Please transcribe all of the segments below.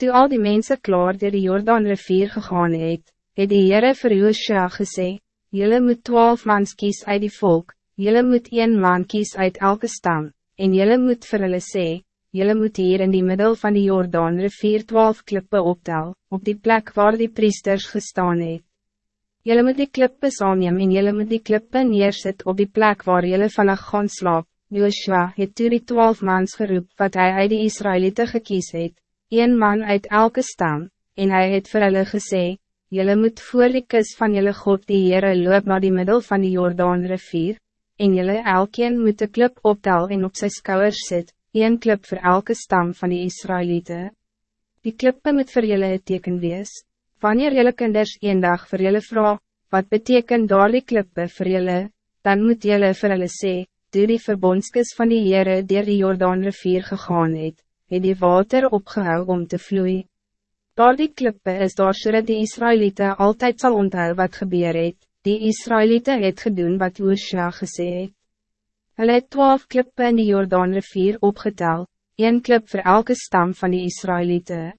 Toe al die mensen klaar door die Jordaan rivier gegaan het, het die Heere vir Joshua gesê, Jylle moet twaalf mans kies uit die volk, jylle moet een man kies uit elke stam, en jylle moet vir hulle sê, jylle moet hier in die middel van die Jordaan rivier twaalf klippe optel, op die plek waar die priesters gestaan het. Jylle moet die klippe saamneem en jylle moet die klippe neerset op die plek waar jylle vannacht gaan slaap. Joshua het toe die twaalf mans geroep wat hij uit die Israëlieten gekies het, een man uit elke stam, en hij het vir hulle gesê, Jylle moet voor die kus van jylle God die Heere loop naar die middel van die Jordaan rivier, en jylle elkeen moet de klip optel en op sy skouwers sit, een klip voor elke stam van die Israëlieten. Die klippe moet voor jullie het teken wees. Wanneer jullie kinders een dag voor jullie vrouw, wat betekent daar die klippe voor jullie, dan moet jullie voor jullie sê, toe die verbondskis van die Heere dier die Jordaan rivier gegaan het, het die water opgehou om te vloeien. Daar die klippe is daar so die Israëlieten altijd zal onthou wat gebeur het, die Israëlieten het gedoen wat Joshua gesê het. Hulle het twaalf klippe in die Jordaan rivier opgetel, een klip voor elke stam van die Israëlieten.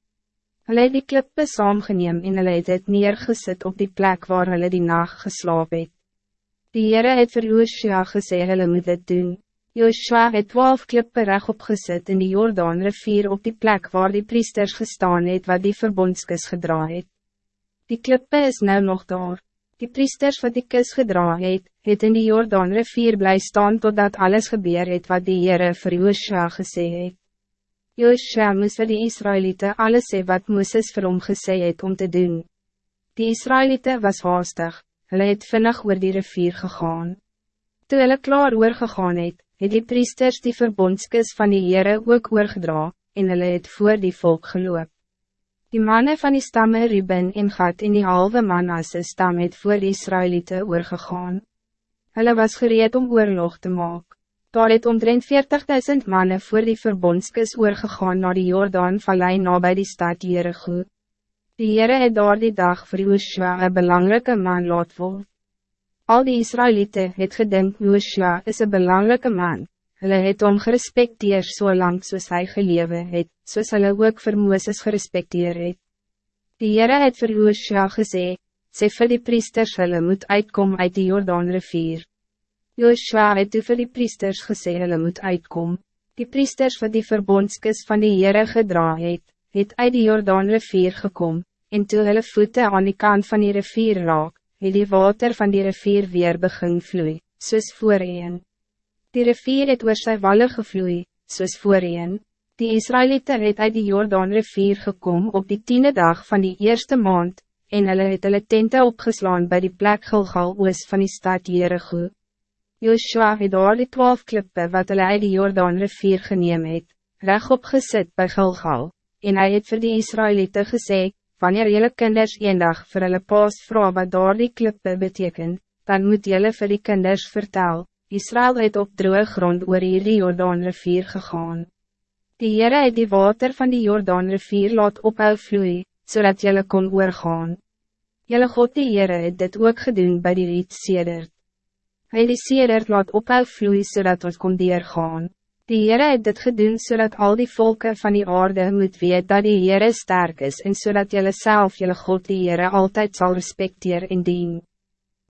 Hulle het die klippe saamgeneem en hulle het het neergesit op die plek waar hulle die nacht geslaap het. Die Heere het vir Joshua gesê hulle moet dit doen. Joshua het twaalf klippe reg opgesit in die Jordaan rivier op die plek waar die priesters gestaan het wat die verbondskis gedra het. Die klippe is nou nog daar. Die priesters wat die kus gedra het, het in die Jordaan rivier bly staan totdat alles gebeur het wat die Heere vir Joshua gesê het. Joshua moes vir die Israëlieten alles sê wat Mooses vir hom gesê het om te doen. Die Israëlieten was haastig, hulle het vinnig oor die rivier gegaan. Toe hulle klaar oorgegaan het, het die priesters die verbondskus van die Heere ook oorgedra, en hulle het voor die volk geloop. Die mannen van die stammen Ruben en Gad in die halve Manasse stam het voor die Israëlieten oorgegaan. Hulle was gereed om oorlog te maken. Daar het omtrent 40.000 mannen voor die verbondskis oorgegaan naar die Jordaan vallei na by die stad Jericho. Die Heere het daar die dag vir Joshua een belangrijke man laat word. Al die Israëlieten het gedink Joshua is een belangrijke man, Hulle het om gerespekteer so lang soos hy gelewe het, soos hulle ook vir Mooses gerespekteer het. Die Heere het vir Joshua gesê, sê vir die priesters hulle moet uitkom uit die Jordaan rivier. Joshua het toe vir die priesters gesê hulle moet uitkom. Die priesters wat die verbondskis van die Heere gedra het, het uit die Jordaan rivier gekom, en toe hulle voete aan die kant van die rivier raak, het die water van die rivier weer begin vloei, soos voorheen. Die rivier het oor sy walle gevloei, soos voorheen. Die Israëlieten het uit die Jordaan rivier gekom op die tiende dag van die eerste maand, en hulle het hulle tente opgeslaan bij die plek Gilgal oos van die stad Jericho. Joshua het daar die twaalf klippe wat hulle uit die Jordaan rivier geneem het, reg opgesit by Gilgal, en hij het vir die Israëlieten gesê, wanneer jylle kinders een dag vir hulle paas vraag wat daar die klippe beteken, dan moet jylle vir die kinders vertel, Israël het op droge grond oor hierdie Jordaan rivier gegaan. Die Heere het die water van die Jordaan rivier laat ophou vloei, zodat jylle kon oorgaan. Jylle God die Heere het dit ook gedoen bij die riet sedert. Hy die sedert laat ophou vloei zodat ons kon deurgaan. Die Heere het dit gedoen zodat al die volken van die aarde moet weet dat die Heere sterk is en zodat jylle self jylle God die Heere altijd zal respecteren en dienen.